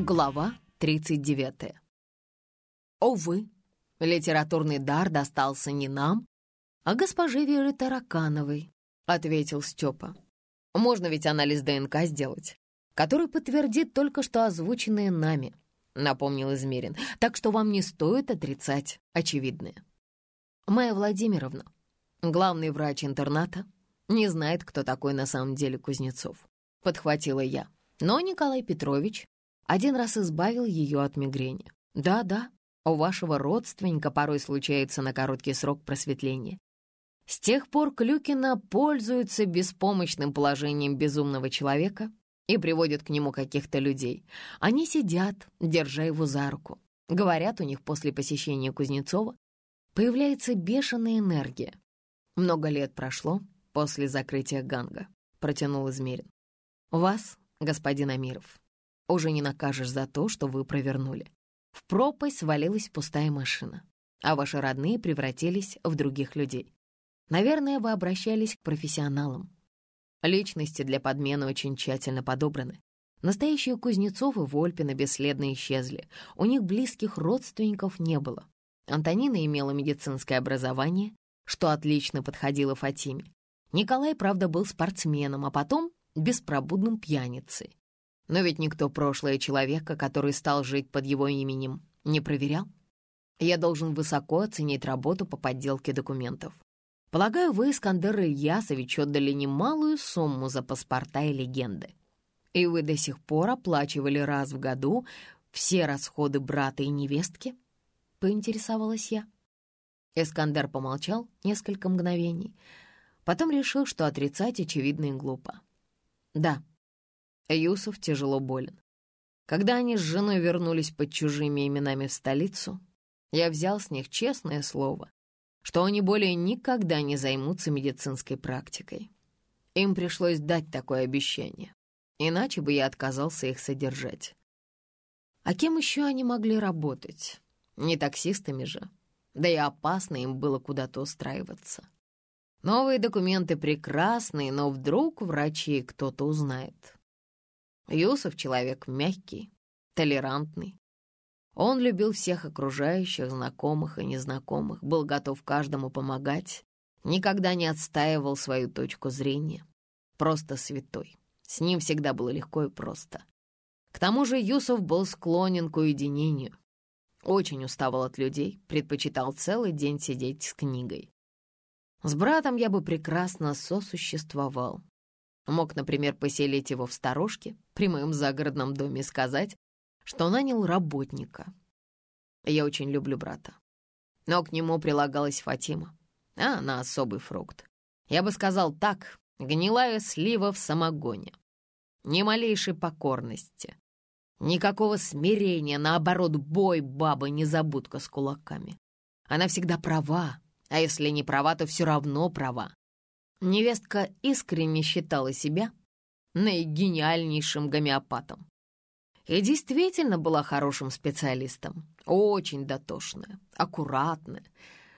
Глава 39. Увы, литературный дар достался не нам, а госпоже Вере Таракановой, ответил Степа. Можно ведь анализ ДНК сделать, который подтвердит только что озвученное нами, напомнил Измерин, так что вам не стоит отрицать очевидное. Майя Владимировна, главный врач интерната, не знает, кто такой на самом деле Кузнецов, подхватила я. Но Николай Петрович один раз избавил ее от мигрени. Да-да, у вашего родственника порой случается на короткий срок просветления. С тех пор Клюкина пользуется беспомощным положением безумного человека и приводит к нему каких-то людей. Они сидят, держа его за руку. Говорят, у них после посещения Кузнецова появляется бешеная энергия. Много лет прошло после закрытия Ганга, протянул Измерин. Вас, господин Амиров, уже не накажешь за то, что вы провернули. В пропасть свалилась пустая машина, а ваши родные превратились в других людей. Наверное, вы обращались к профессионалам. Личности для подмены очень тщательно подобраны. Настоящие Кузнецовы Вольпина бесследно исчезли. У них близких родственников не было. Антонина имела медицинское образование, что отлично подходило Фатиме. Николай, правда, был спортсменом, а потом беспробудным пьяницей. Но ведь никто прошлое человека, который стал жить под его именем, не проверял. Я должен высоко оценить работу по подделке документов. Полагаю, вы, Искандер Ильясович, отдали немалую сумму за паспорта и легенды. И вы до сих пор оплачивали раз в году все расходы брата и невестки? Поинтересовалась я. Искандер помолчал несколько мгновений, потом решил, что отрицать очевидно и глупо. Да, Юсuf тяжело болен. Когда они с женой вернулись под чужими именами в столицу, я взял с них честное слово, что они более никогда не займутся медицинской практикой. Им пришлось дать такое обещание, иначе бы я отказался их содержать. А кем еще они могли работать? Не таксистами же. Да и опасно им было куда-то устраиваться. Новые документы прекрасные, но вдруг врачи кто-то узнает. Юсов человек мягкий, толерантный. Он любил всех окружающих, знакомых и незнакомых, был готов каждому помогать, никогда не отстаивал свою точку зрения. Просто святой. С ним всегда было легко и просто. К тому же Юсов был склонен к уединению. Очень уставал от людей, предпочитал целый день сидеть с книгой. С братом я бы прекрасно сосуществовал, Мог, например, поселить его в сторожке при моем загородном доме сказать, что нанял работника. Я очень люблю брата. Но к нему прилагалась Фатима, а она особый фрукт. Я бы сказал так, гнилая слива в самогоне. Ни малейшей покорности, никакого смирения, наоборот, бой баба незабудка с кулаками. Она всегда права, а если не права, то все равно права. Невестка искренне считала себя наигениальнейшим гомеопатом. И действительно была хорошим специалистом, очень дотошная, аккуратная,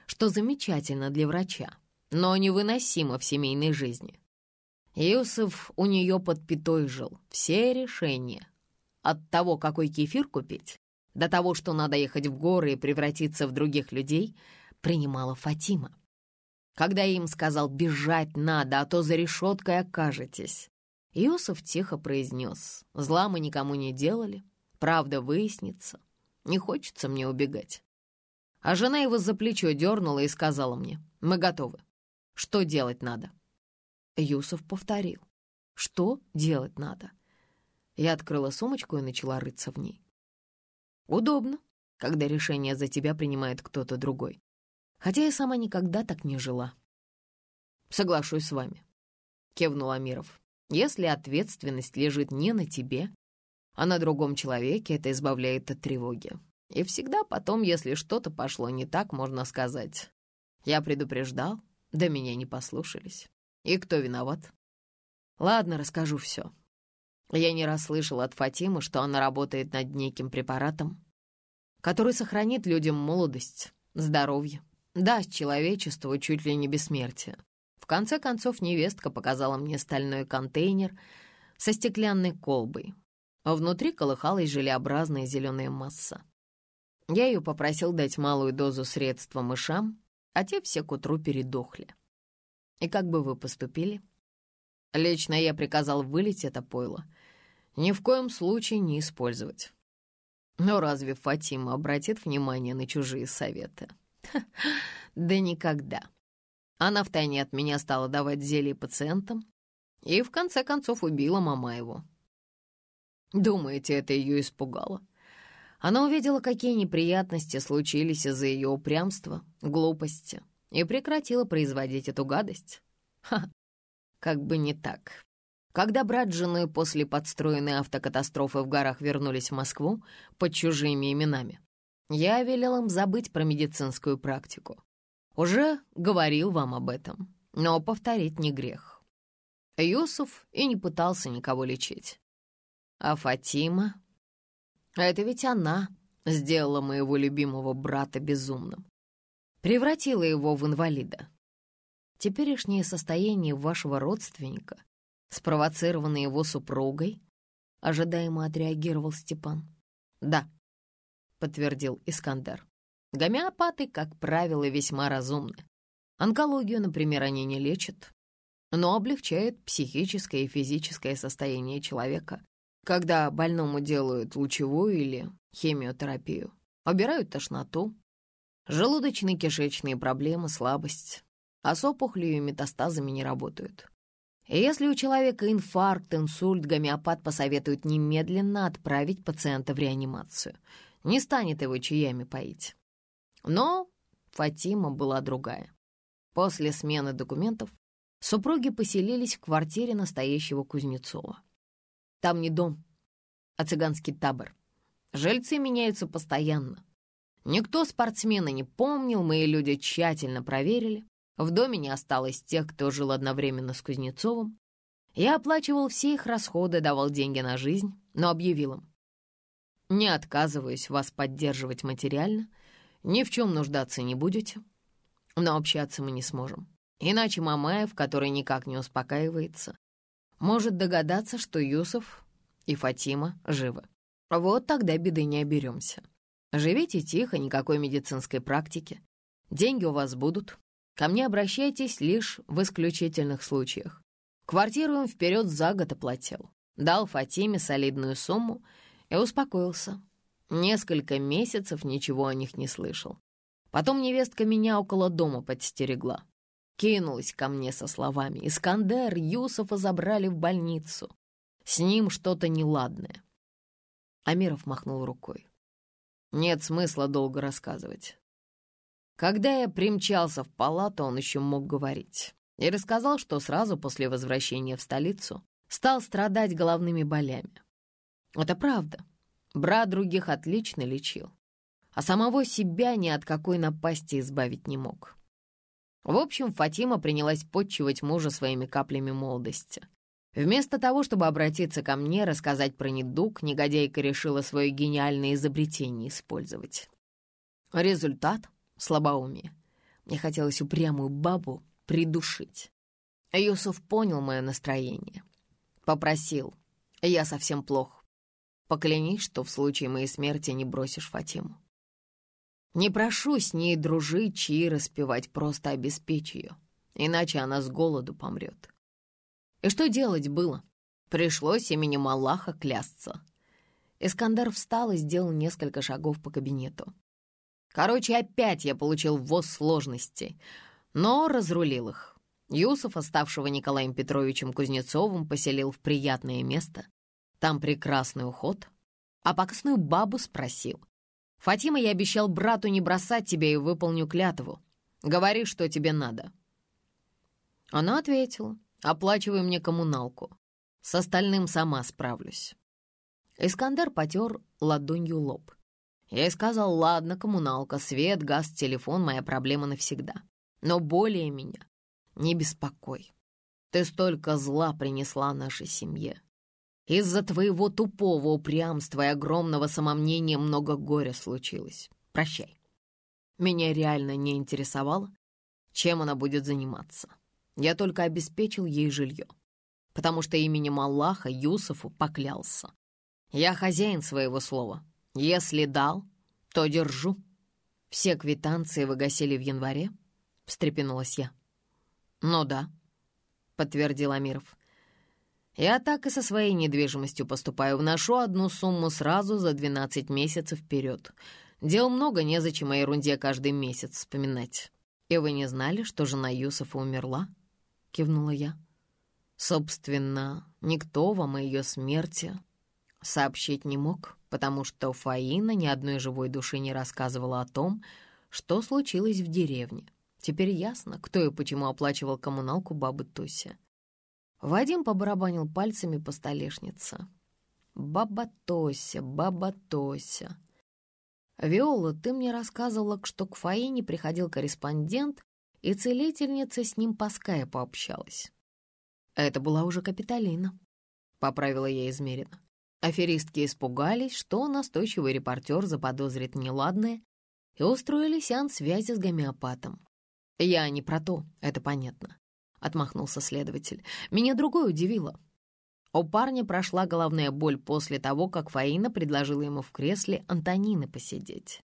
что замечательно для врача, но невыносимо в семейной жизни. Юсов у нее под пятой жил, все решения. От того, какой кефир купить, до того, что надо ехать в горы и превратиться в других людей, принимала Фатима. Когда им сказал «бежать надо, а то за решеткой окажетесь», Иосиф тихо произнес «Зла мы никому не делали, правда выяснится, не хочется мне убегать». А жена его за плечо дернула и сказала мне «Мы готовы. Что делать надо?» Юсов повторил «Что делать надо?» Я открыла сумочку и начала рыться в ней. Удобно, когда решение за тебя принимает кто-то другой хотя я сама никогда так не жила. «Соглашусь с вами», — кивнул Амиров. «Если ответственность лежит не на тебе, а на другом человеке, это избавляет от тревоги. И всегда потом, если что-то пошло не так, можно сказать, я предупреждал, да меня не послушались. И кто виноват? Ладно, расскажу все. Я не раз слышал от Фатимы, что она работает над неким препаратом, который сохранит людям молодость, здоровье даст человечеству чуть ли не бессмертие. В конце концов невестка показала мне стальной контейнер со стеклянной колбой. а внутри колыхалась желеобразная зеленая масса. Я ее попросил дать малую дозу средства мышам, а те все к утру передохли. И как бы вы поступили? Лично я приказал вылить это пойло. Ни в коем случае не использовать. Но разве Фатима обратит внимание на чужие советы? Да никогда. Она втайне от меня стала давать зелье пациентам и в конце концов убила Мамаеву. Думаете, это ее испугало? Она увидела, какие неприятности случились из-за ее упрямства, глупости, и прекратила производить эту гадость. Ха, как бы не так. Когда брат с женой после подстроенной автокатастрофы в горах вернулись в Москву под чужими именами, я велел им забыть про медицинскую практику. Уже говорил вам об этом, но повторить не грех. Юсуф и не пытался никого лечить. А Фатима... Это ведь она сделала моего любимого брата безумным. Превратила его в инвалида. Теперешнее состояние вашего родственника, спровоцированное его супругой, ожидаемо отреагировал Степан. «Да», — подтвердил Искандер. «Гомеопаты, как правило, весьма разумны. Онкологию, например, они не лечат, но облегчают психическое и физическое состояние человека, когда больному делают лучевую или химиотерапию, убирают тошноту, желудочно-кишечные проблемы, слабость, а с опухолью и метастазами не работают. Если у человека инфаркт, инсульт, гомеопат посоветует немедленно отправить пациента в реанимацию. Не станет его чаями поить. Но Фатима была другая. После смены документов супруги поселились в квартире настоящего Кузнецова. Там не дом, а цыганский табор. Жильцы меняются постоянно. Никто спортсмена не помнил, мои люди тщательно проверили. В доме не осталось тех, кто жил одновременно с Кузнецовым. Я оплачивал все их расходы, давал деньги на жизнь, но объявил им. Не отказываюсь вас поддерживать материально, ни в чем нуждаться не будете, но общаться мы не сможем. Иначе Мамаев, который никак не успокаивается, может догадаться, что Юсов и Фатима живы. Вот тогда беды не оберемся. Живите тихо, никакой медицинской практики. Деньги у вас будут. Ко мне обращайтесь лишь в исключительных случаях. Квартиру им вперед за год оплатил. Дал Фатиме солидную сумму и успокоился. Несколько месяцев ничего о них не слышал. Потом невестка меня около дома подстерегла кинулась ко мне со словами «Искандер, Юсуфа забрали в больницу. С ним что-то неладное». Амиров махнул рукой. Нет смысла долго рассказывать. Когда я примчался в палату, он еще мог говорить. И рассказал, что сразу после возвращения в столицу стал страдать головными болями. Это правда. Брат других отлично лечил, а самого себя ни от какой напасти избавить не мог. В общем, Фатима принялась подчивать мужа своими каплями молодости. Вместо того, чтобы обратиться ко мне, рассказать про недуг, негодяйка решила свое гениальное изобретение использовать. Результат — слабоумие. Мне хотелось упрямую бабу придушить. Юсуф понял мое настроение. Попросил. Я совсем плох. Поклянись, что в случае моей смерти не бросишь Фатиму. Не прошу с ней дружить, чьи распевать, просто обеспечь ее, иначе она с голоду помрет. И что делать было? Пришлось именем Аллаха клясться. Искандер встал и сделал несколько шагов по кабинету. Короче, опять я получил ввоз сложностей, но разрулил их. Юсуф, оставшего Николаем Петровичем Кузнецовым, поселил в приятное место. Там прекрасный уход. А покосную бабу спросил, Фатима, я обещал брату не бросать тебя и выполню клятву. Говори, что тебе надо». Она ответила, оплачивай мне коммуналку. С остальным сама справлюсь. Искандер потер ладонью лоб. Я ей сказал, ладно, коммуналка, свет, газ, телефон — моя проблема навсегда. Но более меня не беспокой. Ты столько зла принесла нашей семье. Из-за твоего тупого упрямства и огромного самомнения много горя случилось. Прощай. Меня реально не интересовало, чем она будет заниматься. Я только обеспечил ей жилье, потому что именем Аллаха Юсуфу поклялся. Я хозяин своего слова. Если дал, то держу. Все квитанции вы гасили в январе? Встрепенулась я. Ну да, подтвердил Амиров. Я так и со своей недвижимостью поступаю. Вношу одну сумму сразу за 12 месяцев вперед. Дел много, незачем о ерунде каждый месяц вспоминать. И вы не знали, что жена Юсуфа умерла? Кивнула я. Собственно, никто вам о ее смерти сообщить не мог, потому что Фаина ни одной живой души не рассказывала о том, что случилось в деревне. Теперь ясно, кто и почему оплачивал коммуналку бабы Туси. Вадим побарабанил пальцами по столешнице. «Баба Тося, баба Тося». «Виола, ты мне рассказывала, что к Фаине приходил корреспондент, и целительница с ним по скайпу общалась». «Это была уже Капитолина», — поправила я измеренно. Аферистки испугались, что настойчивый репортер заподозрит неладное, и устроили сеанс связи с гомеопатом. «Я не про то, это понятно», — отмахнулся следователь. «Меня другое удивило. У парня прошла головная боль после того, как Фаина предложила ему в кресле Антонины посидеть.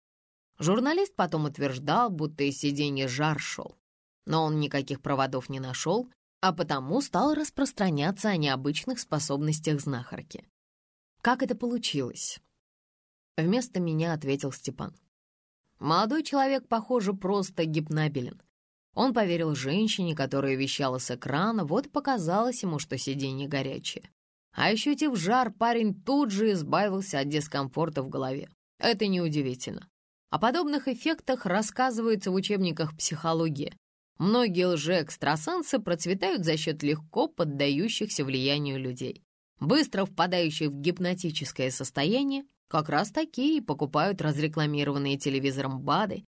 Журналист потом утверждал, будто из сиденья жар шел, но он никаких проводов не нашел, а потому стал распространяться о необычных способностях знахарки. Как это получилось?» Вместо меня ответил Степан. Молодой человек, похоже, просто гипнабелен. Он поверил женщине, которая вещала с экрана, вот показалось ему, что сиденье горячее. А ощутив жар, парень тут же избавился от дискомфорта в голове. Это неудивительно. О подобных эффектах рассказывается в учебниках психологии. Многие лжеэкстрасенсы процветают за счет легко поддающихся влиянию людей. Быстро впадающие в гипнотическое состояние, как раз такие покупают разрекламированные телевизором БАДы,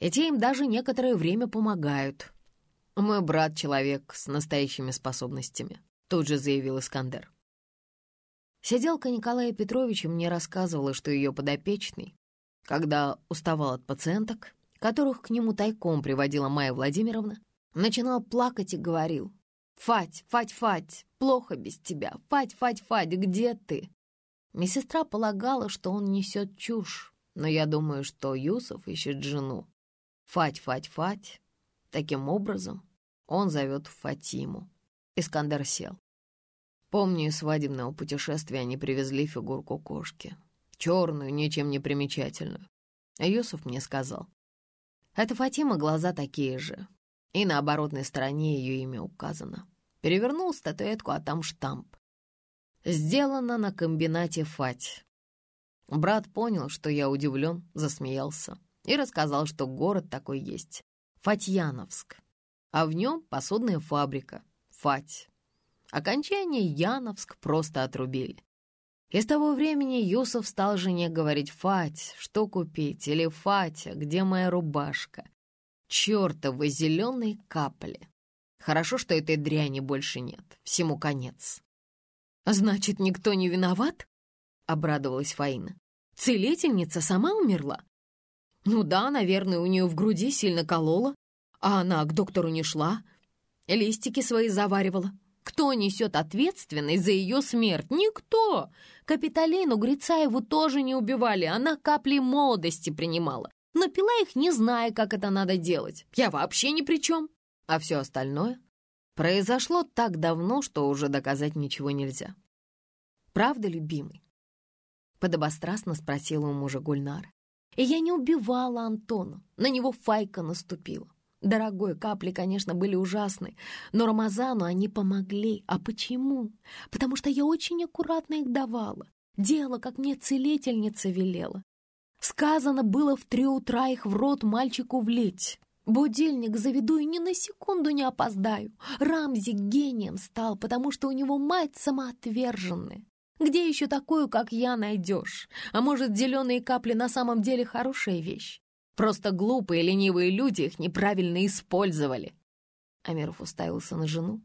и те им даже некоторое время помогают. «Мой брат — человек с настоящими способностями», — тут же заявил Искандер. Сиделка Николая Петровича мне рассказывала, что ее подопечный, когда уставал от пациенток, которых к нему тайком приводила Майя Владимировна, начинал плакать и говорил, «Фать, Фать, Фать, плохо без тебя. Фать, Фать, Фать, где ты?» Медсестра полагала, что он несет чушь, но я думаю, что Юсов ищет жену. Фать, Фать, Фать. Таким образом, он зовет Фатиму. Искандер сел. Помню, из свадебного путешествия они привезли фигурку кошки. Черную, ничем не примечательную. Юсов мне сказал. Это Фатима глаза такие же, и на оборотной стороне ее имя указано. Перевернул статуэтку, а там штамп. Сделано на комбинате Фать. Брат понял, что я удивлен, засмеялся и рассказал, что город такой есть — Фатьяновск, а в нем посудная фабрика — Фать. Окончание Яновск просто отрубили. И с того времени Юсов стал жене говорить «Фать, что купить?» или «Фатя, где моя рубашка?» Чёртовы зеленые капли. Хорошо, что этой дряни больше нет. Всему конец. «Значит, никто не виноват?» — обрадовалась Фаина. «Целительница сама умерла?» «Ну да, наверное, у нее в груди сильно колола, а она к доктору не шла, листики свои заваривала. Кто несет ответственность за ее смерть? Никто! Капитолину Грицаеву тоже не убивали, она капли молодости принимала но пила их, не зная, как это надо делать. Я вообще ни при чем. А все остальное произошло так давно, что уже доказать ничего нельзя. «Правда, любимый?» Подобострастно спросила у мужа Гульнара. И я не убивала Антона, на него файка наступила. Дорогой, капли, конечно, были ужасны, но Рамазану они помогли. А почему? Потому что я очень аккуратно их давала. Делала, как мне целительница велела. Сказано было в три утра их в рот мальчику влить. Будильник заведу и ни на секунду не опоздаю. Рамзи гением стал, потому что у него мать самоотверженная. Где еще такую, как я, найдешь? А может, зеленые капли на самом деле хорошая вещь? Просто глупые, ленивые люди их неправильно использовали. Амиров уставился на жену.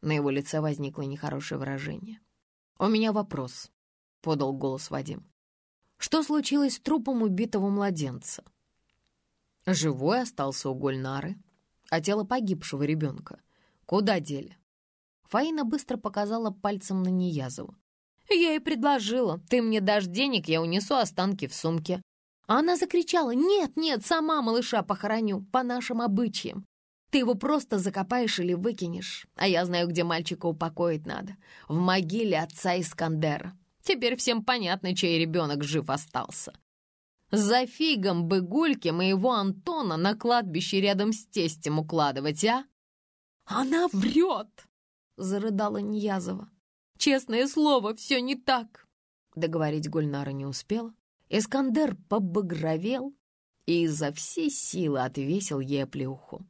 На его лице возникло нехорошее выражение. «У меня вопрос», — подал голос Вадим. Что случилось с трупом убитого младенца? Живой остался у Гульнары, а тело погибшего ребенка куда дели? Фаина быстро показала пальцем на Неязову. Я ей предложила, ты мне дашь денег, я унесу останки в сумке. Она закричала, нет, нет, сама малыша похороню, по нашим обычаям. Ты его просто закопаешь или выкинешь. А я знаю, где мальчика упокоить надо. В могиле отца Искандера. Теперь всем понятно, чей ребенок жив остался. За фигом бы гульки моего Антона на кладбище рядом с тестем укладывать, а? Она врет, зарыдала Ньязова. Честное слово, все не так. Договорить Гульнара не успела. Искандер побагровел и изо всей силы отвесил ей оплеуху.